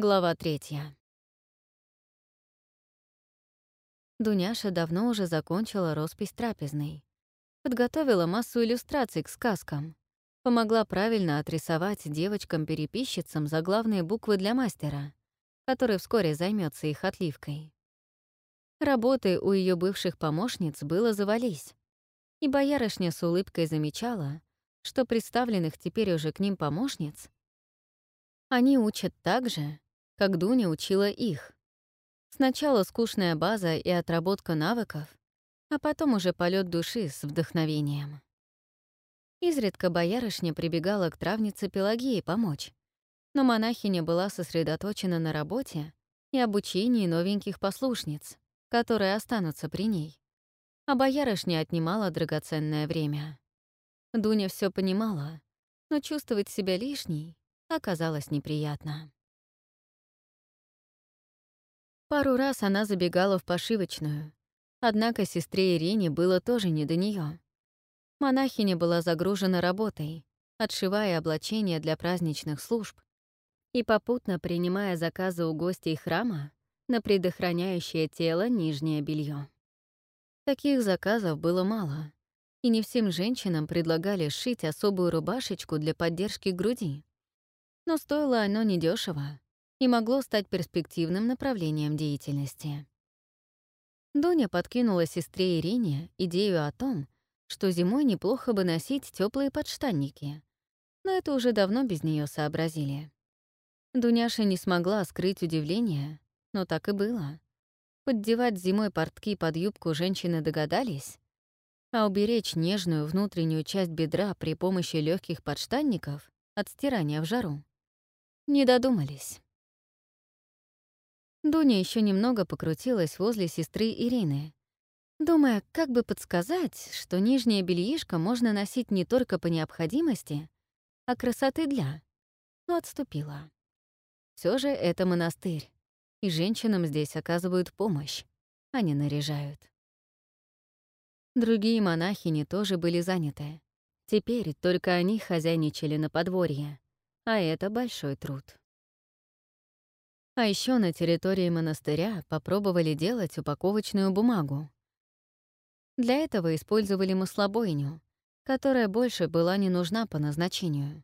Глава третья. Дуняша давно уже закончила роспись трапезной. Подготовила массу иллюстраций к сказкам. Помогла правильно отрисовать девочкам-переписчицам заглавные буквы для мастера, который вскоре займется их отливкой. Работы у ее бывших помощниц было завались, и боярышня с улыбкой замечала, что представленных теперь уже к ним помощниц они учат так же, как Дуня учила их. Сначала скучная база и отработка навыков, а потом уже полет души с вдохновением. Изредка боярышня прибегала к травнице Пелагии помочь, но монахиня была сосредоточена на работе и обучении новеньких послушниц, которые останутся при ней. А боярышня отнимала драгоценное время. Дуня все понимала, но чувствовать себя лишней оказалось неприятно. Пару раз она забегала в пошивочную, однако сестре Ирине было тоже не до нее. Монахиня была загружена работой, отшивая облачения для праздничных служб и попутно принимая заказы у гостей храма на предохраняющее тело нижнее белье. Таких заказов было мало, и не всем женщинам предлагали сшить особую рубашечку для поддержки груди. Но стоило оно недешево, и могло стать перспективным направлением деятельности. Дуня подкинула сестре Ирине идею о том, что зимой неплохо бы носить теплые подштанники, но это уже давно без нее сообразили. Дуняша не смогла скрыть удивление, но так и было. Поддевать зимой портки под юбку женщины догадались, а уберечь нежную внутреннюю часть бедра при помощи легких подштанников от стирания в жару не додумались. Дуня еще немного покрутилась возле сестры Ирины, думая, как бы подсказать, что нижнее бельишко можно носить не только по необходимости, а красоты для, но отступила. Все же это монастырь, и женщинам здесь оказывают помощь, а не наряжают. Другие монахини тоже были заняты. Теперь только они хозяйничали на подворье, а это большой труд. А еще на территории монастыря попробовали делать упаковочную бумагу. Для этого использовали маслобойню, которая больше была не нужна по назначению.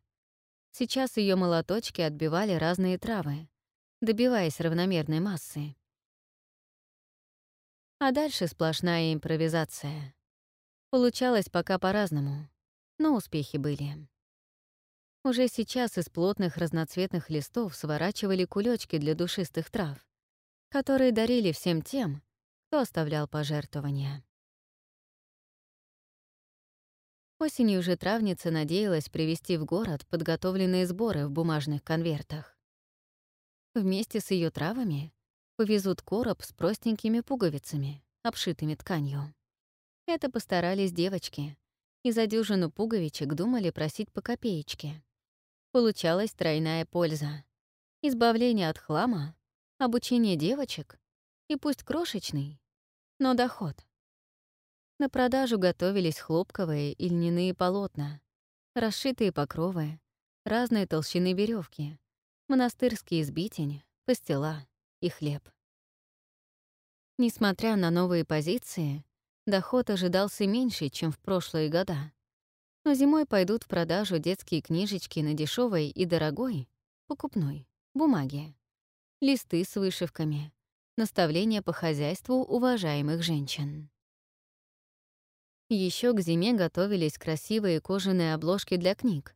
Сейчас ее молоточки отбивали разные травы, добиваясь равномерной массы. А дальше сплошная импровизация. Получалось пока по-разному, но успехи были. Уже сейчас из плотных разноцветных листов сворачивали кулечки для душистых трав, которые дарили всем тем, кто оставлял пожертвования. Осенью же травница надеялась привезти в город подготовленные сборы в бумажных конвертах. Вместе с ее травами повезут короб с простенькими пуговицами, обшитыми тканью. Это постарались девочки, и за дюжину пуговичек думали просить по копеечке. Получалась тройная польза. Избавление от хлама, обучение девочек и пусть крошечный, но доход. На продажу готовились хлопковые и льняные полотна, расшитые покровы, разной толщины веревки, монастырский избитень, пастила и хлеб. Несмотря на новые позиции, доход ожидался меньше, чем в прошлые года. Но зимой пойдут в продажу детские книжечки на дешевой и дорогой, покупной, бумаге, листы с вышивками, наставления по хозяйству уважаемых женщин. Еще к зиме готовились красивые кожаные обложки для книг,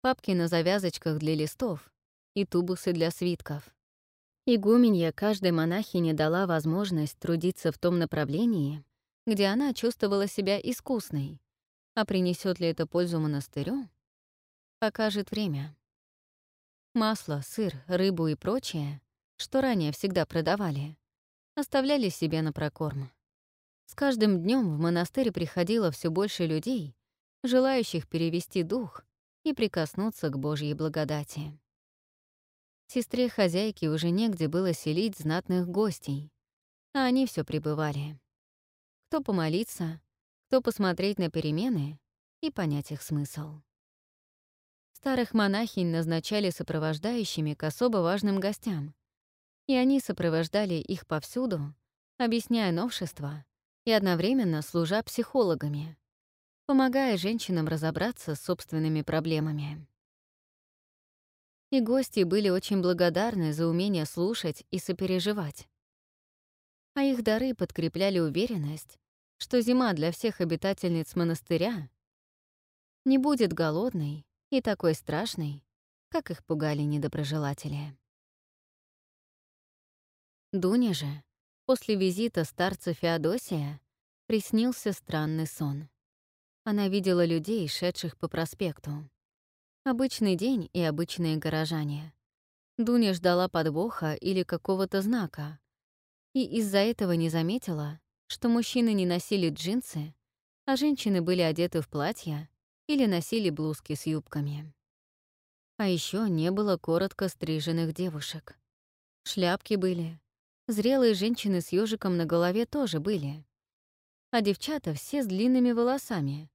папки на завязочках для листов и тубусы для свитков. Игуменья каждой монахине дала возможность трудиться в том направлении, где она чувствовала себя искусной, а принесет ли это пользу монастырю, покажет время. Масло, сыр, рыбу и прочее, что ранее всегда продавали, оставляли себе на прокорм. С каждым днем в монастырь приходило все больше людей, желающих перевести дух и прикоснуться к Божьей благодати. Сестре хозяйки уже негде было селить знатных гостей, а они все прибывали. Кто помолиться, кто посмотреть на перемены и понять их смысл. Старых монахинь назначали сопровождающими к особо важным гостям, и они сопровождали их повсюду, объясняя новшества и одновременно служа психологами, помогая женщинам разобраться с собственными проблемами. И гости были очень благодарны за умение слушать и сопереживать. А их дары подкрепляли уверенность, что зима для всех обитательниц монастыря не будет голодной и такой страшной, как их пугали недоброжелатели. Дуне же, после визита старца Феодосия, приснился странный сон. Она видела людей, шедших по проспекту. Обычный день и обычные горожане. Дуня ждала подвоха или какого-то знака, и из-за этого не заметила, что мужчины не носили джинсы, а женщины были одеты в платья или носили блузки с юбками. А еще не было коротко стриженных девушек. Шляпки были. Зрелые женщины с ежиком на голове тоже были. А девчата все с длинными волосами,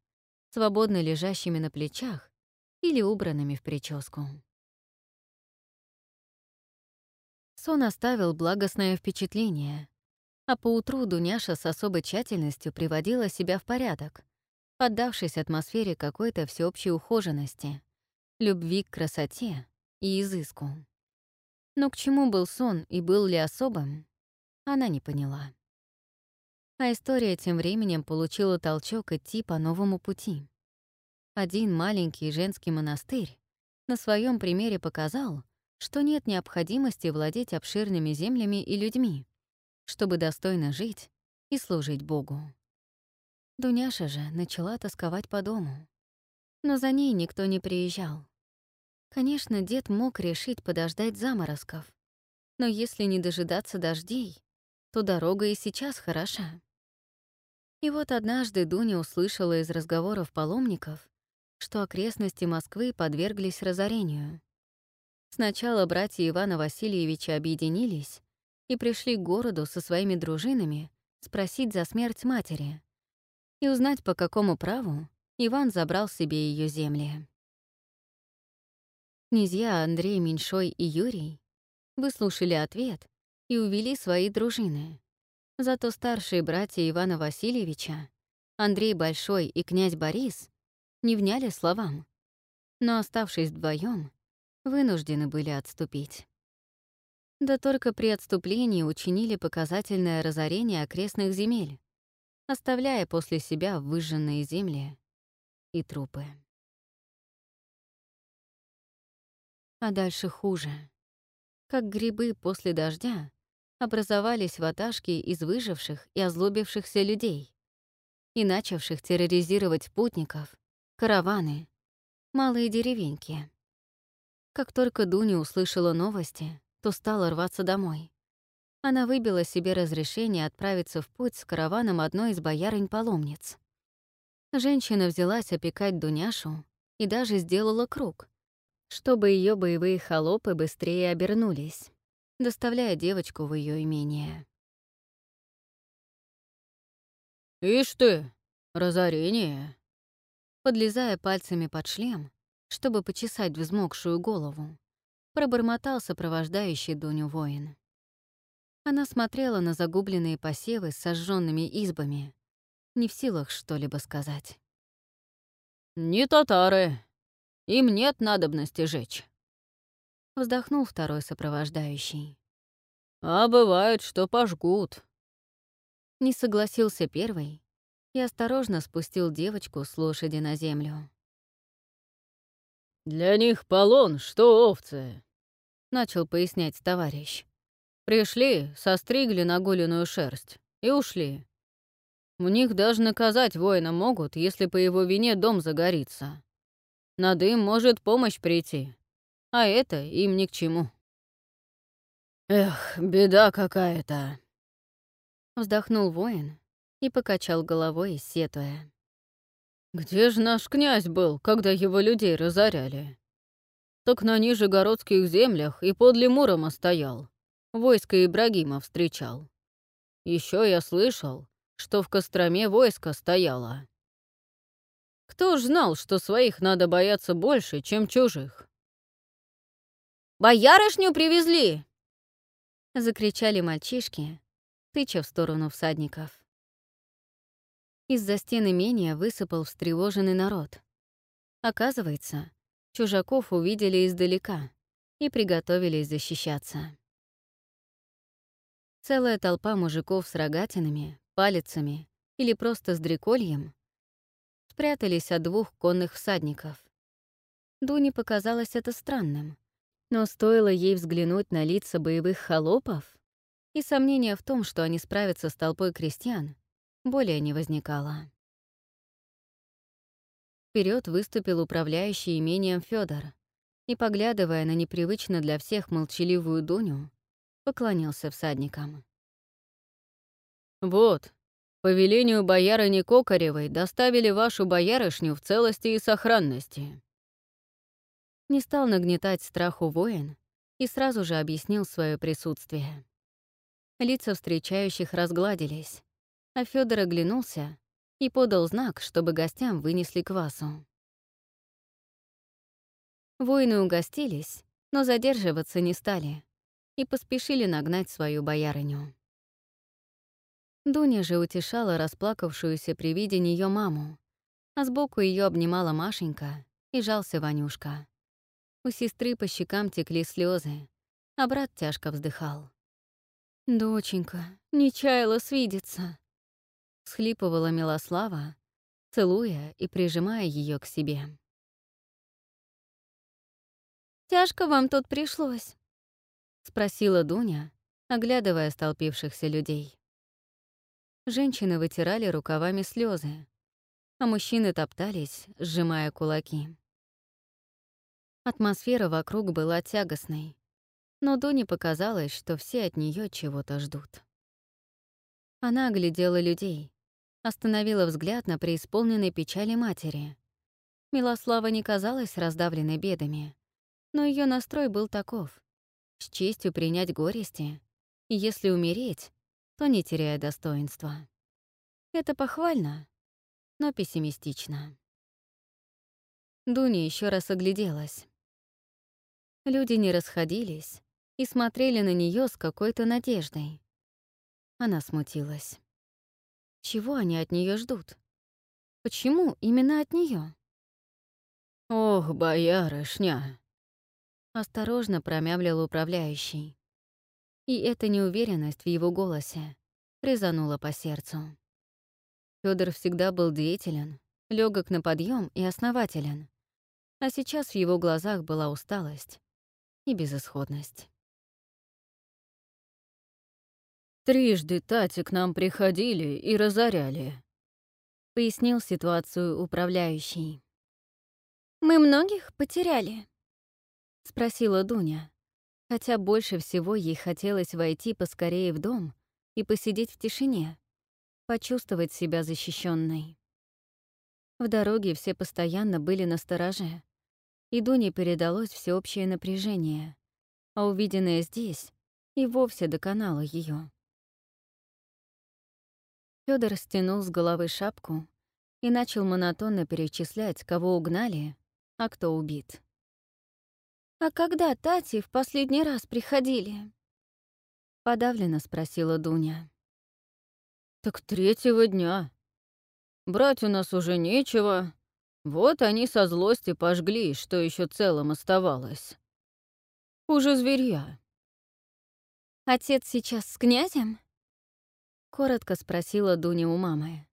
свободно лежащими на плечах или убранными в прическу. Сон оставил благостное впечатление, а поутру Дуняша с особой тщательностью приводила себя в порядок, отдавшись атмосфере какой-то всеобщей ухоженности, любви к красоте и изыску. Но к чему был сон и был ли особым, она не поняла. А история тем временем получила толчок идти по новому пути. Один маленький женский монастырь на своем примере показал, что нет необходимости владеть обширными землями и людьми, чтобы достойно жить и служить Богу. Дуняша же начала тосковать по дому. Но за ней никто не приезжал. Конечно, дед мог решить подождать заморозков, но если не дожидаться дождей, то дорога и сейчас хороша. И вот однажды Дуня услышала из разговоров паломников, что окрестности Москвы подверглись разорению. Сначала братья Ивана Васильевича объединились и пришли к городу со своими дружинами спросить за смерть матери и узнать, по какому праву Иван забрал себе ее земли. Князья Андрей Меньшой и Юрий выслушали ответ и увели свои дружины. Зато старшие братья Ивана Васильевича, Андрей Большой и князь Борис, не вняли словам, но, оставшись вдвоем, вынуждены были отступить. Да только при отступлении учинили показательное разорение окрестных земель, оставляя после себя выжженные земли и трупы. А дальше хуже. Как грибы после дождя образовались ваташки из выживших и озлобившихся людей и начавших терроризировать путников, караваны, малые деревеньки. Как только Дуня услышала новости, то стала рваться домой. Она выбила себе разрешение отправиться в путь с караваном одной из боярынь-паломниц. Женщина взялась опекать Дуняшу и даже сделала круг, чтобы ее боевые холопы быстрее обернулись, доставляя девочку в ее имение. «Ишь ты, разорение!» Подлезая пальцами под шлем, чтобы почесать взмокшую голову, пробормотал сопровождающий Дуню воин. Она смотрела на загубленные посевы с сожженными избами, не в силах что-либо сказать. «Не татары. Им нет надобности жечь», — вздохнул второй сопровождающий. «А бывает, что пожгут». Не согласился первый и осторожно спустил девочку с лошади на землю. «Для них полон, что овцы», — начал пояснять товарищ. «Пришли, состригли нагуленную шерсть и ушли. У них даже наказать воина могут, если по его вине дом загорится. Над им может помощь прийти, а это им ни к чему». «Эх, беда какая-то», — вздохнул воин и покачал головой, сетуя. Где же наш князь был, когда его людей разоряли? Так на Нижегородских землях и подле Мурома стоял. Войско Ибрагима встречал. Еще я слышал, что в Костроме войско стояло. Кто ж знал, что своих надо бояться больше, чем чужих? «Боярышню привезли!» — закричали мальчишки, тыча в сторону всадников. Из-за стены имения высыпал встревоженный народ. Оказывается, чужаков увидели издалека и приготовились защищаться. Целая толпа мужиков с рогатинами, палицами или просто с дрекольем спрятались от двух конных всадников. Дуне показалось это странным, но стоило ей взглянуть на лица боевых холопов, и сомнения в том, что они справятся с толпой крестьян, более не возникало. Вперед выступил управляющий имением Федор и, поглядывая на непривычно для всех молчаливую Дуню, поклонился всадникам. «Вот, по велению боярыни Кокаревой доставили вашу боярышню в целости и сохранности». Не стал нагнетать страху воин и сразу же объяснил свое присутствие. Лица встречающих разгладились, а Федор оглянулся и подал знак, чтобы гостям вынесли квасу. Воины угостились, но задерживаться не стали и поспешили нагнать свою боярыню. Дуня же утешала расплакавшуюся при виде нее маму, а сбоку ее обнимала Машенька и жался Ванюшка. У сестры по щекам текли слезы, а брат тяжко вздыхал. «Доченька, не чаяла свидеться», — схлипывала Милослава, целуя и прижимая ее к себе. «Тяжко вам тут пришлось?» — спросила Дуня, оглядывая столпившихся людей. Женщины вытирали рукавами слезы, а мужчины топтались, сжимая кулаки. Атмосфера вокруг была тягостной, но Дуне показалось, что все от нее чего-то ждут. Она оглядела людей, остановила взгляд на преисполненной печали матери. Милослава не казалась раздавленной бедами, но ее настрой был таков — с честью принять горести, и если умереть, то не теряя достоинства. Это похвально, но пессимистично. Дуня еще раз огляделась. Люди не расходились и смотрели на нее с какой-то надеждой. Она смутилась. Чего они от нее ждут? Почему именно от нее? «Ох, боярышня!» Осторожно промямлил управляющий. И эта неуверенность в его голосе резанула по сердцу. Федор всегда был деятелен, легок на подъем и основателен. А сейчас в его глазах была усталость и безысходность. «Трижды Тати к нам приходили и разоряли», — пояснил ситуацию управляющий. «Мы многих потеряли?» — спросила Дуня хотя больше всего ей хотелось войти поскорее в дом и посидеть в тишине, почувствовать себя защищенной. В дороге все постоянно были на стороже, и Дуне передалось всеобщее напряжение, а увиденное здесь и вовсе доконало ее. Федор стянул с головы шапку и начал монотонно перечислять, кого угнали, а кто убит. «А когда Тати в последний раз приходили?» Подавленно спросила Дуня. «Так третьего дня. Брать у нас уже нечего. Вот они со злости пожгли, что еще целым оставалось. Уже зверья». «Отец сейчас с князем?» Коротко спросила Дуня у мамы.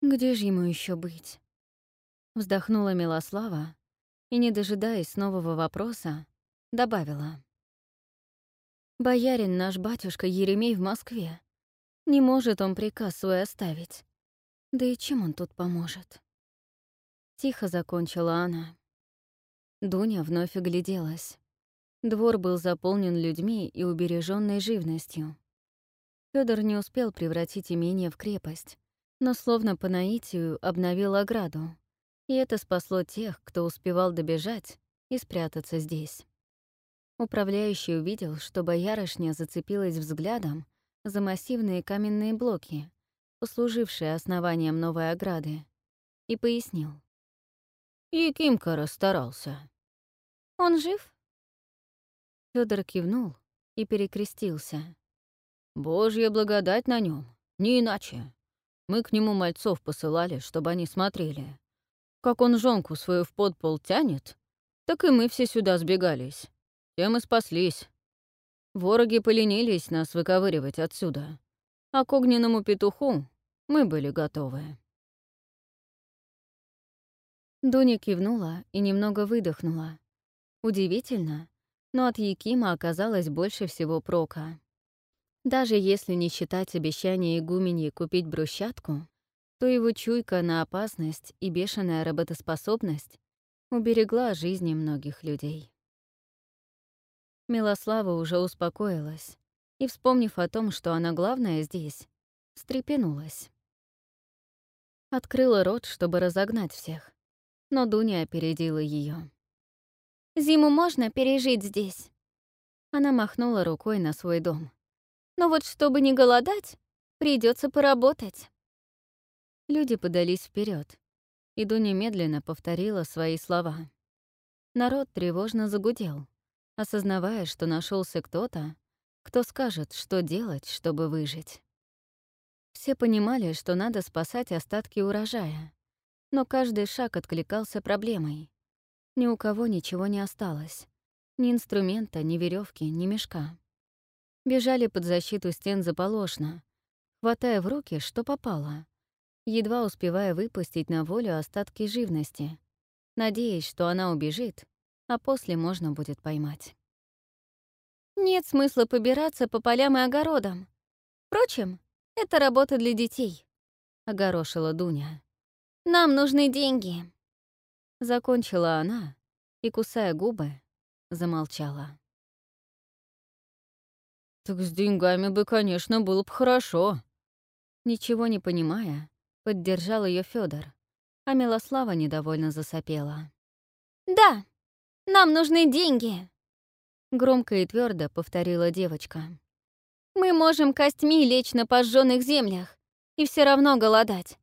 «Где же ему еще быть?» Вздохнула Милослава, и, не дожидаясь нового вопроса, добавила. «Боярин наш батюшка Еремей в Москве. Не может он приказ свой оставить. Да и чем он тут поможет?» Тихо закончила она. Дуня вновь огляделась. Двор был заполнен людьми и убереженной живностью. Федор не успел превратить имение в крепость, но словно по наитию обновил ограду, и это спасло тех, кто успевал добежать и спрятаться здесь. Управляющий увидел, что боярышня зацепилась взглядом за массивные каменные блоки, послужившие основанием новой ограды, и пояснил. Якимка расстарался. «Он жив?» Федор кивнул и перекрестился. «Божья благодать на нем, не иначе. Мы к нему мальцов посылали, чтобы они смотрели. Как он жонку свою в подпол тянет, так и мы все сюда сбегались. Тем и спаслись. Вороги поленились нас выковыривать отсюда, а к огненному петуху мы были готовы». Дуня кивнула и немного выдохнула. Удивительно, но от Якима оказалось больше всего прока. Даже если не считать обещания игуменьи купить брусчатку, то его чуйка на опасность и бешеная работоспособность уберегла жизни многих людей. Милослава уже успокоилась и, вспомнив о том, что она главная здесь, встрепенулась. Открыла рот, чтобы разогнать всех, но Дуня опередила ее. «Зиму можно пережить здесь?» Она махнула рукой на свой дом. «Но вот чтобы не голодать, придется поработать». Люди подались вперед, и Дуня медленно повторила свои слова. Народ тревожно загудел, осознавая, что нашелся кто-то, кто скажет, что делать, чтобы выжить. Все понимали, что надо спасать остатки урожая, но каждый шаг откликался проблемой. Ни у кого ничего не осталось. Ни инструмента, ни веревки, ни мешка. Бежали под защиту стен заполошно, хватая в руки, что попало, едва успевая выпустить на волю остатки живности, надеясь, что она убежит, а после можно будет поймать. Нет смысла побираться по полям и огородам. Впрочем, это работа для детей, — огорошила Дуня. Нам нужны деньги. Закончила она и, кусая губы, замолчала. «Так с деньгами бы, конечно, было бы хорошо». Ничего не понимая, поддержал ее Федор, а Милослава недовольно засопела. «Да, нам нужны деньги!» Громко и твердо повторила девочка. «Мы можем костьми лечь на пожженных землях и все равно голодать.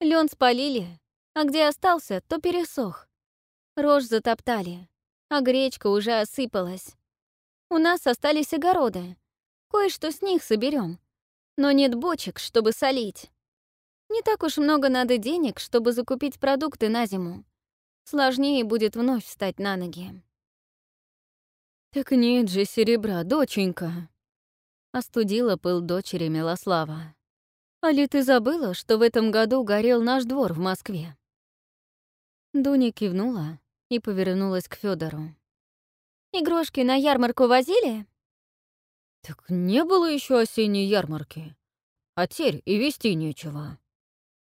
Лен спалили, а где остался, то пересох. Рожь затоптали, а гречка уже осыпалась. У нас остались огороды. Кое-что с них соберем, но нет бочек, чтобы солить. Не так уж много надо денег, чтобы закупить продукты на зиму. Сложнее будет вновь встать на ноги. «Так нет же серебра, доченька!» Остудила пыл дочери Милослава. «Али ты забыла, что в этом году горел наш двор в Москве?» Дуня кивнула и повернулась к Федору. «Игрушки на ярмарку возили?» «Так не было еще осенней ярмарки. А теперь и вести нечего».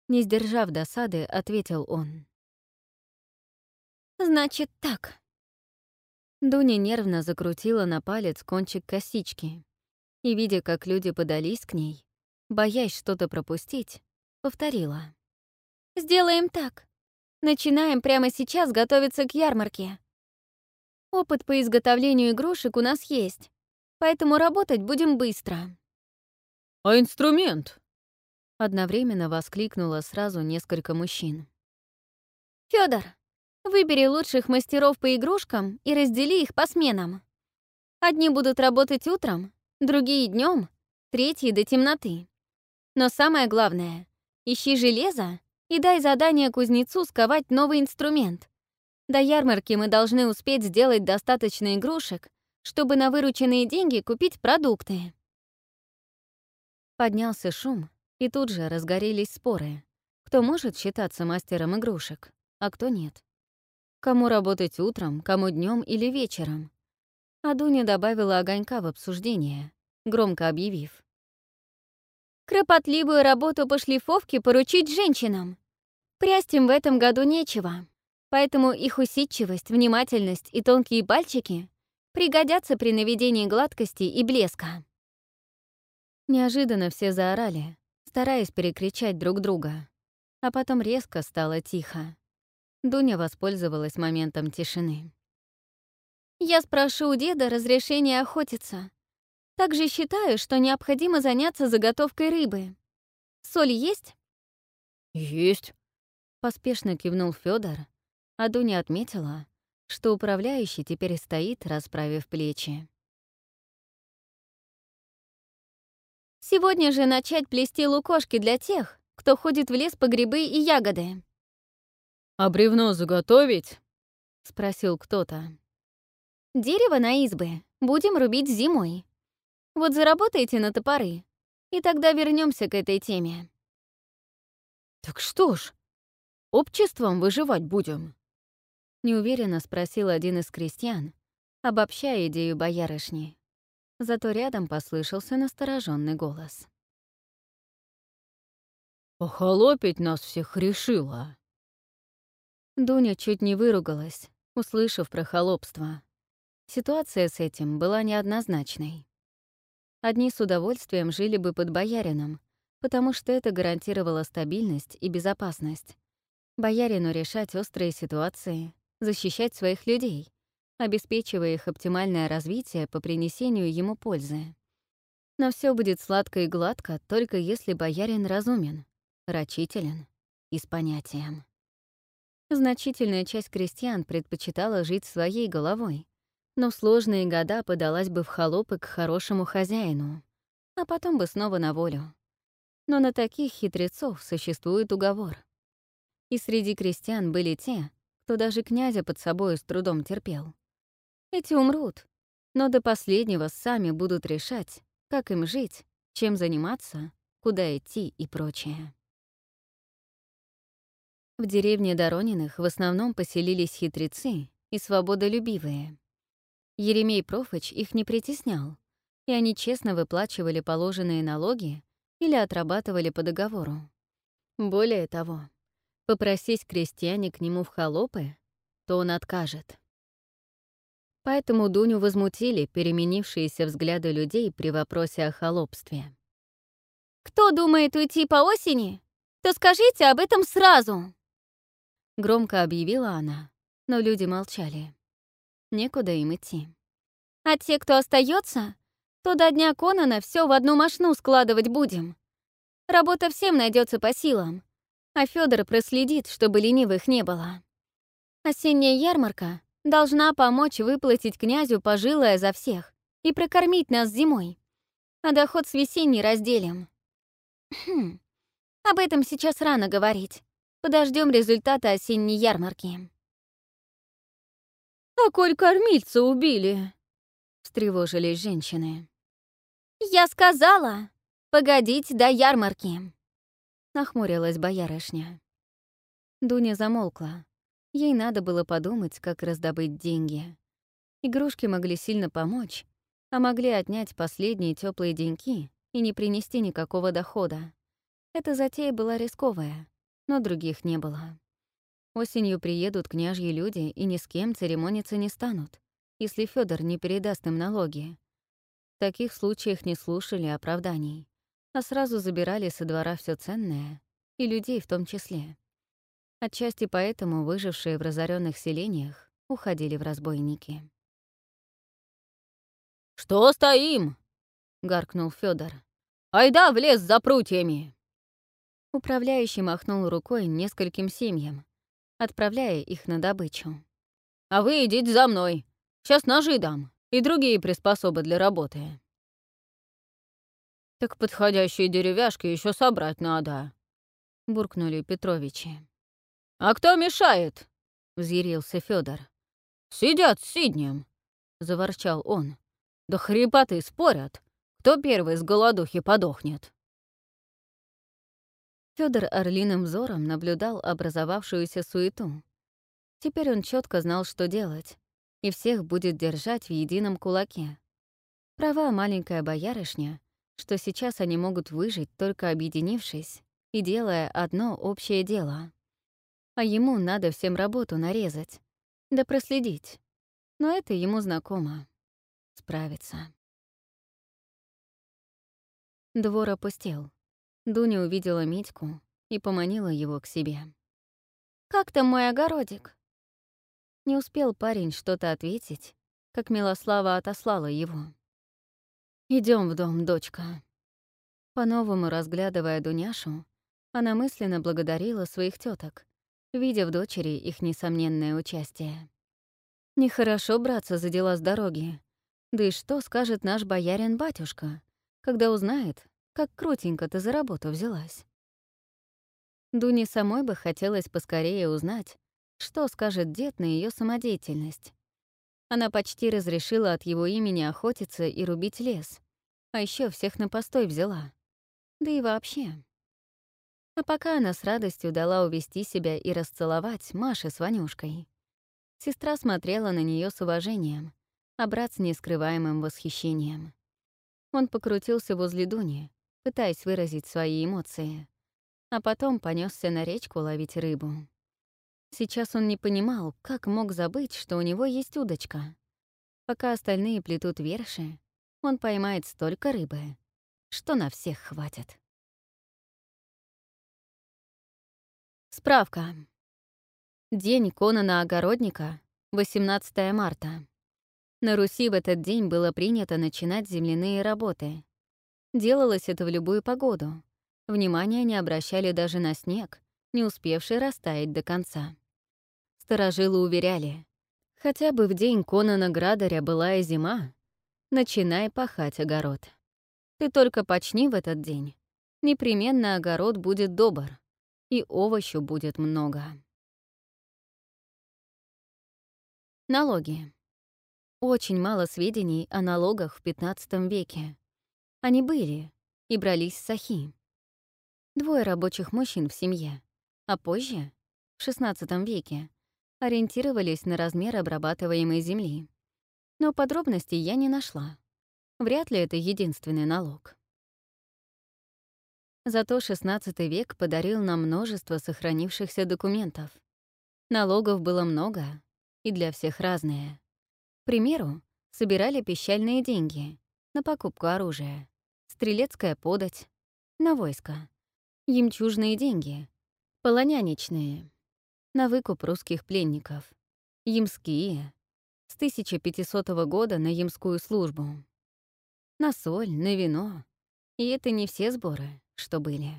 Не сдержав досады, ответил он. «Значит так». Дуня нервно закрутила на палец кончик косички и, видя, как люди подались к ней, боясь что-то пропустить, повторила. «Сделаем так. Начинаем прямо сейчас готовиться к ярмарке. Опыт по изготовлению игрушек у нас есть, поэтому работать будем быстро». «А инструмент?» Одновременно воскликнуло сразу несколько мужчин. Федор, выбери лучших мастеров по игрушкам и раздели их по сменам. Одни будут работать утром, другие днем, третьи до темноты. Но самое главное — ищи железо и дай задание кузнецу сковать новый инструмент. До ярмарки мы должны успеть сделать достаточно игрушек, чтобы на вырученные деньги купить продукты. Поднялся шум, и тут же разгорелись споры. Кто может считаться мастером игрушек, а кто нет. Кому работать утром, кому днем или вечером. А Дуня добавила огонька в обсуждение, громко объявив. Кропотливую работу по шлифовке поручить женщинам. Прясть им в этом году нечего, поэтому их усидчивость, внимательность и тонкие пальчики пригодятся при наведении гладкости и блеска. Неожиданно все заорали, стараясь перекричать друг друга. А потом резко стало тихо. Дуня воспользовалась моментом тишины. «Я спрошу у деда разрешения охотиться. Также считаю, что необходимо заняться заготовкой рыбы. Соль есть?» «Есть», — Поспешно кивнул Федор, а Дуня отметила, что управляющий теперь стоит, расправив плечи. «Сегодня же начать плести лукошки для тех, кто ходит в лес по грибы и ягоды». «А бревно заготовить?» — спросил кто-то. «Дерево на избы будем рубить зимой. Вот заработайте на топоры, и тогда вернемся к этой теме». «Так что ж, обществом выживать будем?» Неуверенно спросил один из крестьян, обобщая идею боярышни. Зато рядом послышался настороженный голос. «Охолопить нас всех решила!» Дуня чуть не выругалась, услышав про холопство. Ситуация с этим была неоднозначной. Одни с удовольствием жили бы под боярином, потому что это гарантировало стабильность и безопасность. Боярину решать острые ситуации, защищать своих людей, обеспечивая их оптимальное развитие по принесению ему пользы. Но все будет сладко и гладко, только если боярин разумен, рачителен и с понятием. Значительная часть крестьян предпочитала жить своей головой, но в сложные года подалась бы в холопы к хорошему хозяину, а потом бы снова на волю. Но на таких хитрецов существует уговор. И среди крестьян были те, кто даже князя под собой с трудом терпел. Эти умрут, но до последнего сами будут решать, как им жить, чем заниматься, куда идти и прочее. В деревне Дорониных в основном поселились хитрецы и свободолюбивые. Еремей Профыч их не притеснял, и они честно выплачивали положенные налоги или отрабатывали по договору. Более того, попросись крестьяне к нему в холопы, то он откажет. Поэтому Дуню возмутили переменившиеся взгляды людей при вопросе о холопстве. «Кто думает уйти по осени, то скажите об этом сразу!» Громко объявила она, но люди молчали. Некуда им идти. А те, кто остается, то до дня Конана все в одну мошну складывать будем. Работа всем найдется по силам, а Федор проследит, чтобы ленивых не было. Осенняя ярмарка должна помочь выплатить князю пожилое за всех и прокормить нас зимой, а доход с весенней разделим. Хм, об этом сейчас рано говорить. Подождем результата осенней ярмарки. «А коль кормильца убили?» — встревожились женщины. «Я сказала, погодить до ярмарки!» — нахмурилась боярышня. Дуня замолкла. Ей надо было подумать, как раздобыть деньги. Игрушки могли сильно помочь, а могли отнять последние теплые деньки и не принести никакого дохода. Эта затея была рисковая но других не было. Осенью приедут княжьи люди и ни с кем церемониться не станут, если Федор не передаст им налоги. В таких случаях не слушали оправданий, а сразу забирали со двора все ценное, и людей в том числе. Отчасти поэтому выжившие в разоренных селениях уходили в разбойники. «Что стоим?» — гаркнул Федор. «Айда в лес за прутьями!» Управляющий махнул рукой нескольким семьям, отправляя их на добычу. «А вы идите за мной. Сейчас ножи дам и другие приспособы для работы». «Так подходящие деревяшки еще собрать надо», — буркнули Петровичи. «А кто мешает?» — взъярился Федор. «Сидят с Сиднем», — заворчал он. «Да хрипоты спорят, кто первый с голодухи подохнет». Федор орлиным взором наблюдал образовавшуюся суету. Теперь он четко знал, что делать, и всех будет держать в едином кулаке. Права маленькая боярышня, что сейчас они могут выжить, только объединившись и делая одно общее дело. А ему надо всем работу нарезать, да проследить. Но это ему знакомо. Справиться. Двор опустел. Дуня увидела Митьку и поманила его к себе. «Как там мой огородик?» Не успел парень что-то ответить, как Милослава отослала его. Идем в дом, дочка». По-новому разглядывая Дуняшу, она мысленно благодарила своих теток, видя в дочери их несомненное участие. Нехорошо браться за дела с дороги. Да и что скажет наш боярин-батюшка, когда узнает, как крутенько ты за работу взялась? Дуне самой бы хотелось поскорее узнать, что скажет дед на ее самодеятельность. Она почти разрешила от его имени охотиться и рубить лес, а еще всех на постой взяла. Да и вообще. А пока она с радостью дала увести себя и расцеловать Маше с Ванюшкой. Сестра смотрела на нее с уважением, а брат с нескрываемым восхищением. Он покрутился возле Дуни, пытаясь выразить свои эмоции, а потом понесся на речку ловить рыбу. Сейчас он не понимал, как мог забыть, что у него есть удочка. Пока остальные плетут верши, он поймает столько рыбы, что на всех хватит. Справка. День Конана Огородника, 18 марта. На Руси в этот день было принято начинать земляные работы. Делалось это в любую погоду. Внимания не обращали даже на снег, не успевший растаять до конца. Старожилы уверяли, хотя бы в день Конана Градаря была и зима, начинай пахать огород. Ты только почни в этот день, непременно огород будет добр, и овощу будет много. Налоги. Очень мало сведений о налогах в XV веке. Они были и брались с Сахи. Двое рабочих мужчин в семье, а позже, в XVI веке, ориентировались на размер обрабатываемой земли. Но подробностей я не нашла. Вряд ли это единственный налог. Зато XVI век подарил нам множество сохранившихся документов. Налогов было много, и для всех разные. К примеру, собирали пищальные деньги на покупку оружия, стрелецкая подать, на войско, ямчужные деньги, полоняничные, на выкуп русских пленников. Ямские. С 1500 года на ямскую службу. На соль, на вино. И это не все сборы, что были.